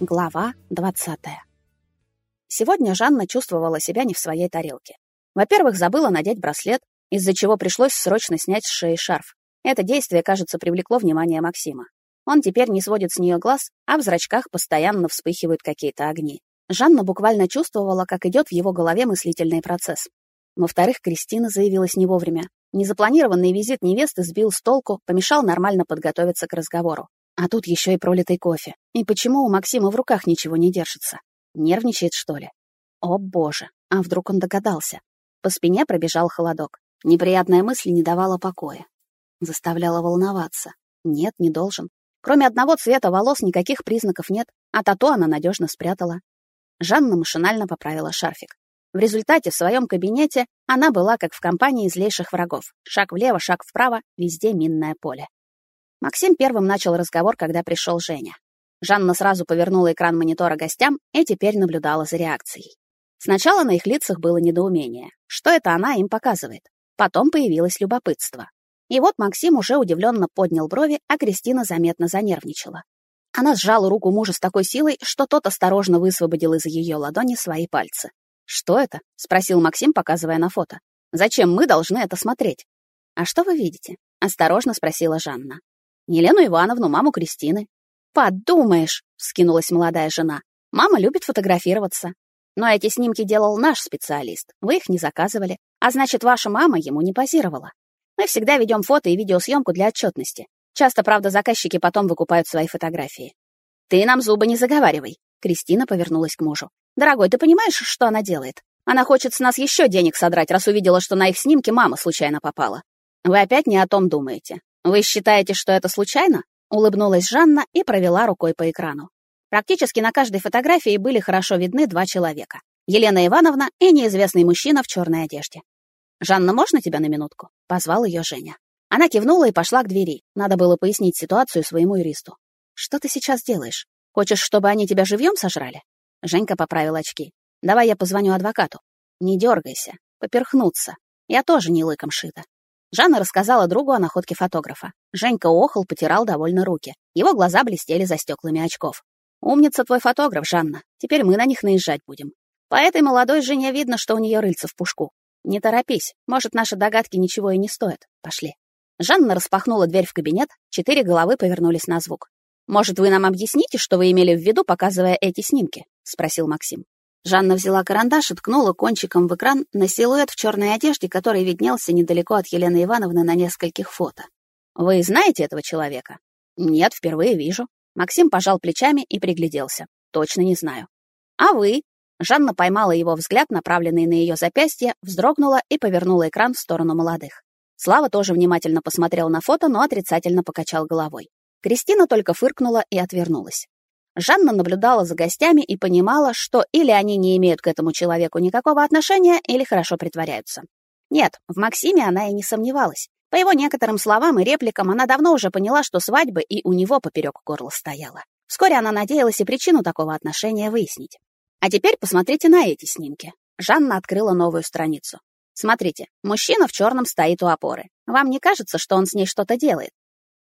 Глава 20. Сегодня Жанна чувствовала себя не в своей тарелке. Во-первых, забыла надеть браслет, из-за чего пришлось срочно снять с шеи шарф. Это действие, кажется, привлекло внимание Максима. Он теперь не сводит с нее глаз, а в зрачках постоянно вспыхивают какие-то огни. Жанна буквально чувствовала, как идет в его голове мыслительный процесс. Во-вторых, Кристина заявилась не вовремя. Незапланированный визит невесты сбил с толку, помешал нормально подготовиться к разговору. А тут еще и пролитый кофе. И почему у Максима в руках ничего не держится? Нервничает, что ли? О, боже, а вдруг он догадался? По спине пробежал холодок. Неприятная мысль не давала покоя. Заставляла волноваться. Нет, не должен. Кроме одного цвета волос никаких признаков нет, а тату она надежно спрятала. Жанна машинально поправила шарфик. В результате в своем кабинете она была как в компании злейших врагов. Шаг влево, шаг вправо, везде минное поле. Максим первым начал разговор, когда пришел Женя. Жанна сразу повернула экран монитора гостям и теперь наблюдала за реакцией. Сначала на их лицах было недоумение. Что это она им показывает? Потом появилось любопытство. И вот Максим уже удивленно поднял брови, а Кристина заметно занервничала. Она сжала руку мужа с такой силой, что тот осторожно высвободил из ее ладони свои пальцы. «Что это?» — спросил Максим, показывая на фото. «Зачем мы должны это смотреть?» «А что вы видите?» — осторожно спросила Жанна. Елену Ивановну, маму Кристины. «Подумаешь!» — вскинулась молодая жена. «Мама любит фотографироваться. Но эти снимки делал наш специалист. Вы их не заказывали. А значит, ваша мама ему не позировала. Мы всегда ведем фото и видеосъемку для отчетности. Часто, правда, заказчики потом выкупают свои фотографии. Ты нам зубы не заговаривай. Кристина повернулась к мужу. Дорогой, ты понимаешь, что она делает? Она хочет с нас еще денег содрать, раз увидела, что на их снимке мама случайно попала. Вы опять не о том думаете. «Вы считаете, что это случайно?» — улыбнулась Жанна и провела рукой по экрану. Практически на каждой фотографии были хорошо видны два человека. Елена Ивановна и неизвестный мужчина в черной одежде. «Жанна, можно тебя на минутку?» — позвал ее Женя. Она кивнула и пошла к двери. Надо было пояснить ситуацию своему юристу. «Что ты сейчас делаешь? Хочешь, чтобы они тебя живьем сожрали?» Женька поправил очки. «Давай я позвоню адвокату». «Не дергайся. Поперхнуться. Я тоже не лыком шита. Жанна рассказала другу о находке фотографа. Женька охал, потирал довольно руки. Его глаза блестели за стеклами очков. «Умница твой фотограф, Жанна. Теперь мы на них наезжать будем. По этой молодой жене видно, что у нее рыльца в пушку. Не торопись, может, наши догадки ничего и не стоят. Пошли». Жанна распахнула дверь в кабинет, четыре головы повернулись на звук. «Может, вы нам объясните, что вы имели в виду, показывая эти снимки?» — спросил Максим. Жанна взяла карандаш и ткнула кончиком в экран на силуэт в черной одежде, который виднелся недалеко от Елены Ивановны на нескольких фото. «Вы знаете этого человека?» «Нет, впервые вижу». Максим пожал плечами и пригляделся. «Точно не знаю». «А вы?» Жанна поймала его взгляд, направленный на ее запястье, вздрогнула и повернула экран в сторону молодых. Слава тоже внимательно посмотрел на фото, но отрицательно покачал головой. Кристина только фыркнула и отвернулась. Жанна наблюдала за гостями и понимала, что или они не имеют к этому человеку никакого отношения, или хорошо притворяются. Нет, в Максиме она и не сомневалась. По его некоторым словам и репликам она давно уже поняла, что свадьба и у него поперек горла стояла. Вскоре она надеялась и причину такого отношения выяснить. А теперь посмотрите на эти снимки. Жанна открыла новую страницу. Смотрите, мужчина в черном стоит у опоры. Вам не кажется, что он с ней что-то делает?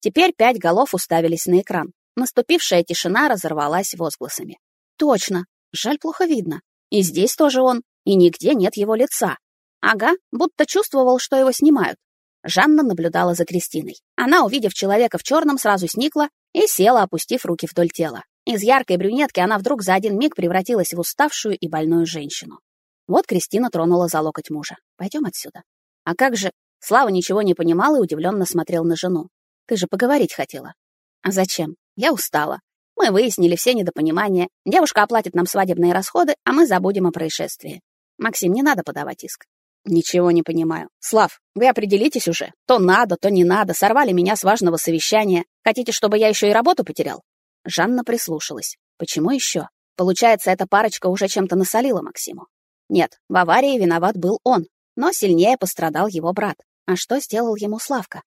Теперь пять голов уставились на экран. Наступившая тишина разорвалась возгласами. Точно, жаль, плохо видно. И здесь тоже он, и нигде нет его лица. Ага, будто чувствовал, что его снимают. Жанна наблюдала за Кристиной. Она, увидев человека в черном, сразу сникла и села, опустив руки вдоль тела. Из яркой брюнетки она вдруг за один миг превратилась в уставшую и больную женщину. Вот Кристина тронула за локоть мужа. «Пойдем отсюда». «А как же...» Слава ничего не понимал и удивленно смотрел на жену. «Ты же поговорить хотела». «А зачем? Я устала. Мы выяснили все недопонимания. Девушка оплатит нам свадебные расходы, а мы забудем о происшествии. Максим, не надо подавать иск. Ничего не понимаю. Слав, вы определитесь уже. То надо, то не надо. Сорвали меня с важного совещания. Хотите, чтобы я еще и работу потерял? Жанна прислушалась. Почему еще? Получается, эта парочка уже чем-то насолила Максиму. Нет, в аварии виноват был он, но сильнее пострадал его брат. А что сделал ему Славка?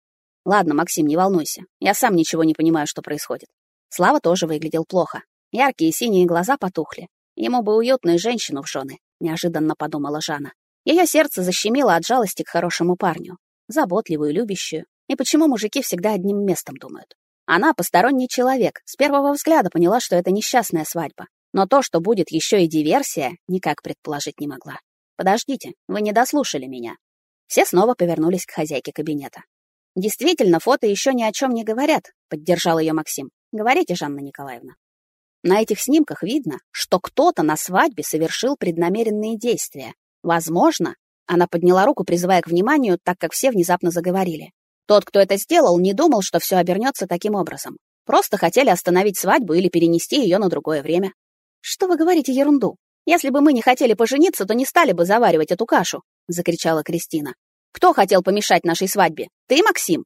Ладно, Максим, не волнуйся. Я сам ничего не понимаю, что происходит. Слава тоже выглядел плохо. Яркие синие глаза потухли. Ему бы уютную женщину в жены, неожиданно подумала Жанна. Ее сердце защемило от жалости к хорошему парню, заботливую, любящую. И почему мужики всегда одним местом думают? Она посторонний человек, с первого взгляда поняла, что это несчастная свадьба. Но то, что будет еще и диверсия, никак предположить не могла. Подождите, вы не дослушали меня. Все снова повернулись к хозяйке кабинета. Действительно, фото еще ни о чем не говорят, поддержал ее Максим. Говорите, Жанна Николаевна. На этих снимках видно, что кто-то на свадьбе совершил преднамеренные действия. Возможно, она подняла руку, призывая к вниманию, так как все внезапно заговорили. Тот, кто это сделал, не думал, что все обернется таким образом. Просто хотели остановить свадьбу или перенести ее на другое время. Что вы говорите ерунду? Если бы мы не хотели пожениться, то не стали бы заваривать эту кашу, закричала Кристина. Кто хотел помешать нашей свадьбе? Ты, Максим?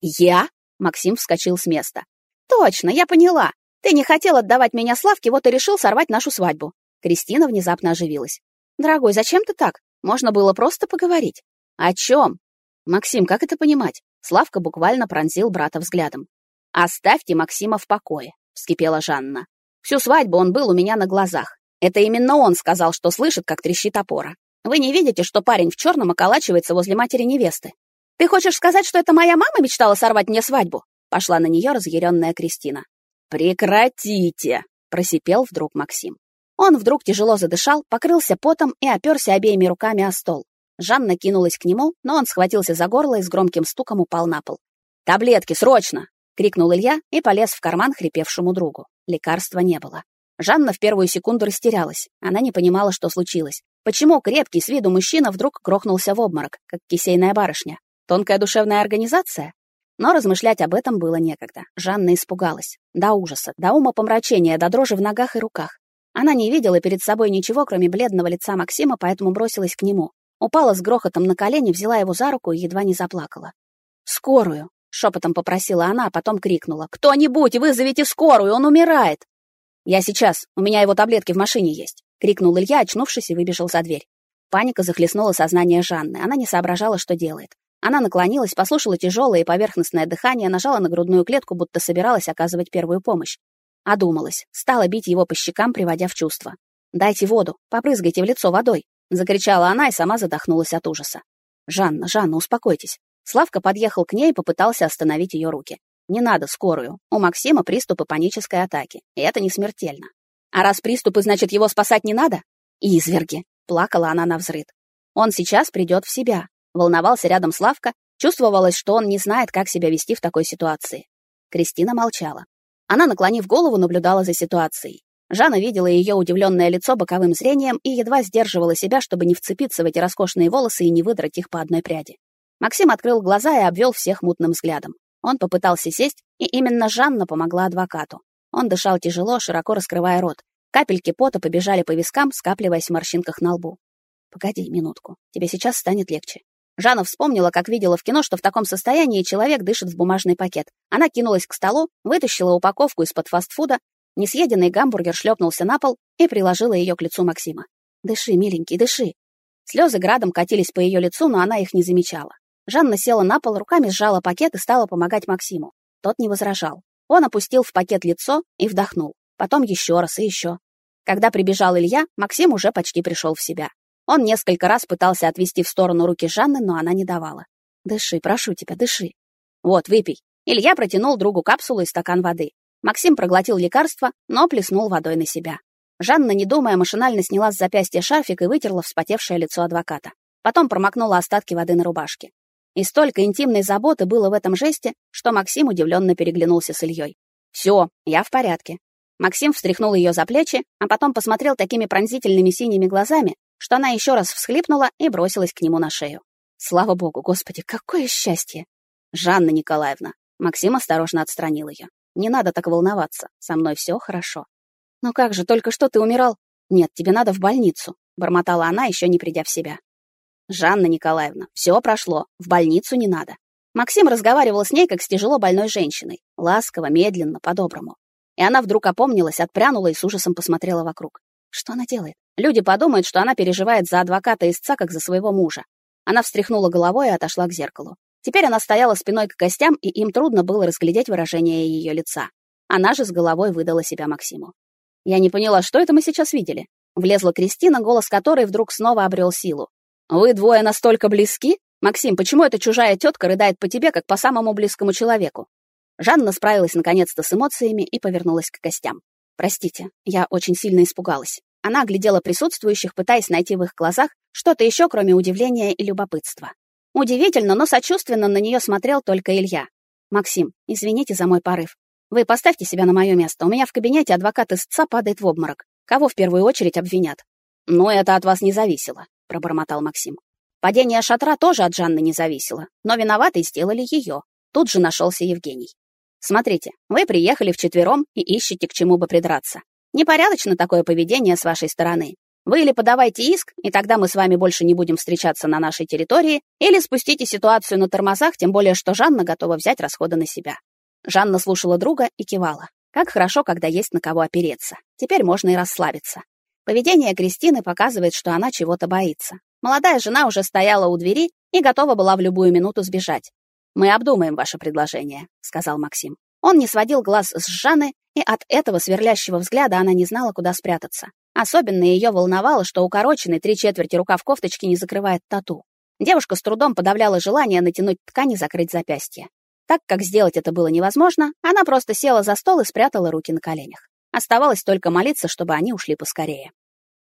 Я? Максим вскочил с места. Точно, я поняла. Ты не хотел отдавать меня Славке, вот и решил сорвать нашу свадьбу. Кристина внезапно оживилась. Дорогой, зачем ты так? Можно было просто поговорить. О чем? Максим, как это понимать? Славка буквально пронзил брата взглядом. «Оставьте Максима в покое», — вскипела Жанна. «Всю свадьбу он был у меня на глазах. Это именно он сказал, что слышит, как трещит опора. Вы не видите, что парень в черном околачивается возле матери невесты? Ты хочешь сказать, что это моя мама мечтала сорвать мне свадьбу?» Пошла на нее разъяренная Кристина. «Прекратите!» — просипел вдруг Максим. Он вдруг тяжело задышал, покрылся потом и оперся обеими руками о стол. Жанна кинулась к нему, но он схватился за горло и с громким стуком упал на пол. «Таблетки, срочно!» — крикнул Илья и полез в карман хрипевшему другу. Лекарства не было. Жанна в первую секунду растерялась. Она не понимала, что случилось. Почему крепкий с виду мужчина вдруг грохнулся в обморок, как кисейная барышня? Тонкая душевная организация? Но размышлять об этом было некогда. Жанна испугалась. До ужаса, до ума помрачения, до дрожи в ногах и руках. Она не видела перед собой ничего, кроме бледного лица Максима, поэтому бросилась к нему. Упала с грохотом на колени, взяла его за руку и едва не заплакала. «Скорую!» — шепотом попросила она, а потом крикнула. «Кто-нибудь, вызовите скорую, он умирает!» «Я сейчас, у меня его таблетки в машине есть!» — крикнул Илья, очнувшись и выбежал за дверь. Паника захлестнула сознание Жанны. Она не соображала, что делает. Она наклонилась, послушала тяжелое и поверхностное дыхание, нажала на грудную клетку, будто собиралась оказывать первую помощь. Одумалась, стала бить его по щекам, приводя в чувство. «Дайте воду, попрызгайте в лицо водой», Закричала она и сама задохнулась от ужаса. «Жанна, Жанна, успокойтесь». Славка подъехал к ней и попытался остановить ее руки. «Не надо скорую. У Максима приступы панической атаки, и это не смертельно. А раз приступы, значит, его спасать не надо? Изверги!» — плакала она на взрыд. «Он сейчас придет в себя». Волновался рядом Славка, чувствовалось, что он не знает, как себя вести в такой ситуации. Кристина молчала. Она, наклонив голову, наблюдала за ситуацией. Жанна видела ее удивленное лицо боковым зрением и едва сдерживала себя, чтобы не вцепиться в эти роскошные волосы и не выдрать их по одной пряди. Максим открыл глаза и обвел всех мутным взглядом. Он попытался сесть, и именно Жанна помогла адвокату. Он дышал тяжело, широко раскрывая рот. Капельки пота побежали по вискам, скапливаясь в морщинках на лбу. «Погоди минутку, тебе сейчас станет легче». Жанна вспомнила, как видела в кино, что в таком состоянии человек дышит в бумажный пакет. Она кинулась к столу, вытащила упаковку из-под фастфуда Несъеденный гамбургер шлепнулся на пол и приложила ее к лицу Максима. «Дыши, миленький, дыши». Слезы градом катились по ее лицу, но она их не замечала. Жанна села на пол, руками сжала пакет и стала помогать Максиму. Тот не возражал. Он опустил в пакет лицо и вдохнул. Потом еще раз и еще. Когда прибежал Илья, Максим уже почти пришел в себя. Он несколько раз пытался отвести в сторону руки Жанны, но она не давала. «Дыши, прошу тебя, дыши». «Вот, выпей». Илья протянул другу капсулу и стакан воды. Максим проглотил лекарство, но плеснул водой на себя. Жанна, не думая, машинально сняла с запястья шарфик и вытерла вспотевшее лицо адвоката. Потом промокнула остатки воды на рубашке. И столько интимной заботы было в этом жесте, что Максим удивленно переглянулся с Ильей. «Все, я в порядке». Максим встряхнул ее за плечи, а потом посмотрел такими пронзительными синими глазами, что она еще раз всхлипнула и бросилась к нему на шею. Слава богу, господи, какое счастье! Жанна Николаевна. Максим осторожно отстранил ее. Не надо так волноваться. Со мной все хорошо. Ну как же, только что ты умирал? Нет, тебе надо в больницу, бормотала она, еще не придя в себя. Жанна Николаевна, все прошло. В больницу не надо. Максим разговаривал с ней как с тяжело больной женщиной, ласково, медленно, по-доброму. И она вдруг опомнилась, отпрянула и с ужасом посмотрела вокруг. Что она делает? Люди подумают, что она переживает за адвоката истца, как за своего мужа. Она встряхнула головой и отошла к зеркалу. Теперь она стояла спиной к гостям, и им трудно было разглядеть выражение ее лица. Она же с головой выдала себя Максиму. «Я не поняла, что это мы сейчас видели?» Влезла Кристина, голос которой вдруг снова обрел силу. «Вы двое настолько близки? Максим, почему эта чужая тетка рыдает по тебе, как по самому близкому человеку?» Жанна справилась наконец-то с эмоциями и повернулась к гостям. «Простите, я очень сильно испугалась». Она оглядела присутствующих, пытаясь найти в их глазах что-то еще, кроме удивления и любопытства. Удивительно, но сочувственно на нее смотрел только Илья. «Максим, извините за мой порыв. Вы поставьте себя на мое место. У меня в кабинете адвокат истца падает в обморок. Кого в первую очередь обвинят?» «Ну, это от вас не зависело», — пробормотал Максим. Падение шатра тоже от Жанны не зависело, но виноватой сделали ее. Тут же нашелся Евгений. Смотрите, вы приехали вчетвером и ищете к чему бы придраться. Непорядочно такое поведение с вашей стороны. Вы или подавайте иск, и тогда мы с вами больше не будем встречаться на нашей территории, или спустите ситуацию на тормозах, тем более что Жанна готова взять расходы на себя. Жанна слушала друга и кивала. Как хорошо, когда есть на кого опереться. Теперь можно и расслабиться. Поведение Кристины показывает, что она чего-то боится. Молодая жена уже стояла у двери и готова была в любую минуту сбежать. «Мы обдумаем ваше предложение», — сказал Максим. Он не сводил глаз с Жанны, и от этого сверлящего взгляда она не знала, куда спрятаться. Особенно ее волновало, что укороченный три четверти рукав кофточки не закрывает тату. Девушка с трудом подавляла желание натянуть ткань и закрыть запястье. Так как сделать это было невозможно, она просто села за стол и спрятала руки на коленях. Оставалось только молиться, чтобы они ушли поскорее.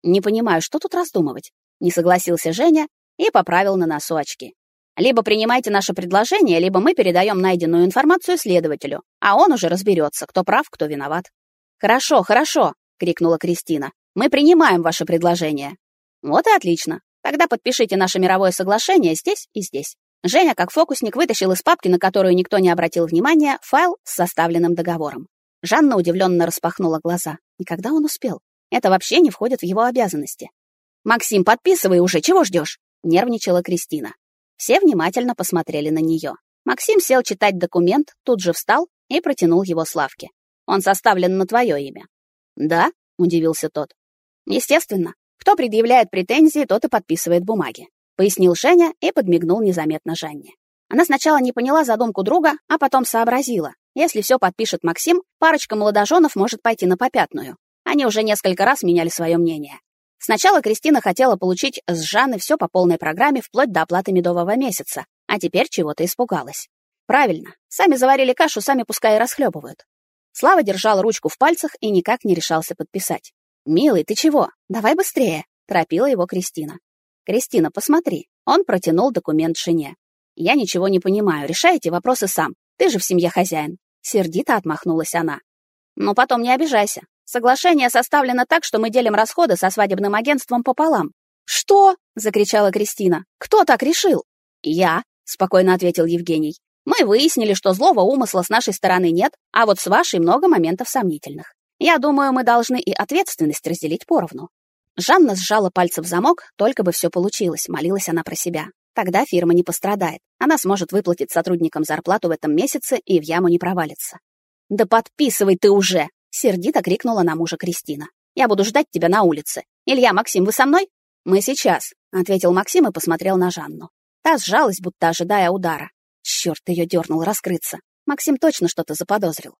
«Не понимаю, что тут раздумывать?» — не согласился Женя и поправил на носу очки. Либо принимайте наше предложение, либо мы передаем найденную информацию следователю, а он уже разберется, кто прав, кто виноват. Хорошо, хорошо, крикнула Кристина. Мы принимаем ваше предложение. Вот и отлично. Тогда подпишите наше мировое соглашение здесь и здесь. Женя, как фокусник, вытащил из папки, на которую никто не обратил внимания, файл с составленным договором. Жанна удивленно распахнула глаза. И когда он успел? Это вообще не входит в его обязанности. «Максим, подписывай уже, чего ждешь?» — нервничала Кристина. Все внимательно посмотрели на нее. Максим сел читать документ, тут же встал и протянул его Славке. «Он составлен на твое имя». «Да?» — удивился тот. «Естественно. Кто предъявляет претензии, тот и подписывает бумаги», — пояснил Женя и подмигнул незаметно Жанне. Она сначала не поняла задумку друга, а потом сообразила. Если все подпишет Максим, парочка молодоженов может пойти на попятную. Они уже несколько раз меняли свое мнение. Сначала Кристина хотела получить с Жанны все по полной программе вплоть до оплаты медового месяца, а теперь чего-то испугалась. Правильно, сами заварили кашу, сами пускай и расхлебывают. Слава держал ручку в пальцах и никак не решался подписать. «Милый, ты чего? Давай быстрее!» — торопила его Кристина. «Кристина, посмотри». Он протянул документ жене. «Я ничего не понимаю, решай эти вопросы сам. Ты же в семье хозяин». Сердито отмахнулась она. «Ну, потом не обижайся. Соглашение составлено так, что мы делим расходы со свадебным агентством пополам. Что? закричала Кристина. Кто так решил? Я, спокойно ответил Евгений. Мы выяснили, что злого умысла с нашей стороны нет, а вот с вашей много моментов сомнительных. Я думаю, мы должны и ответственность разделить поровну. Жанна сжала пальцы в замок, только бы все получилось, молилась она про себя. Тогда фирма не пострадает. Она сможет выплатить сотрудникам зарплату в этом месяце и в яму не провалится. Да подписывай ты уже, Сердито крикнула на мужа Кристина. «Я буду ждать тебя на улице. Илья, Максим, вы со мной?» «Мы сейчас», — ответил Максим и посмотрел на Жанну. Та сжалась, будто ожидая удара. Черт, ее дернул раскрыться. Максим точно что-то заподозрил.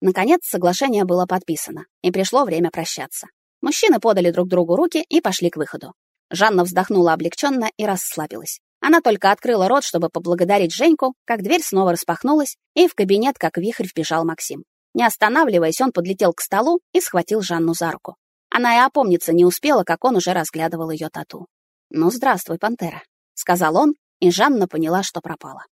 Наконец, соглашение было подписано, и пришло время прощаться. Мужчины подали друг другу руки и пошли к выходу. Жанна вздохнула облегченно и расслабилась. Она только открыла рот, чтобы поблагодарить Женьку, как дверь снова распахнулась, и в кабинет, как вихрь, вбежал Максим. Не останавливаясь, он подлетел к столу и схватил Жанну за руку. Она и опомниться не успела, как он уже разглядывал ее тату. «Ну, здравствуй, пантера», — сказал он, и Жанна поняла, что пропала.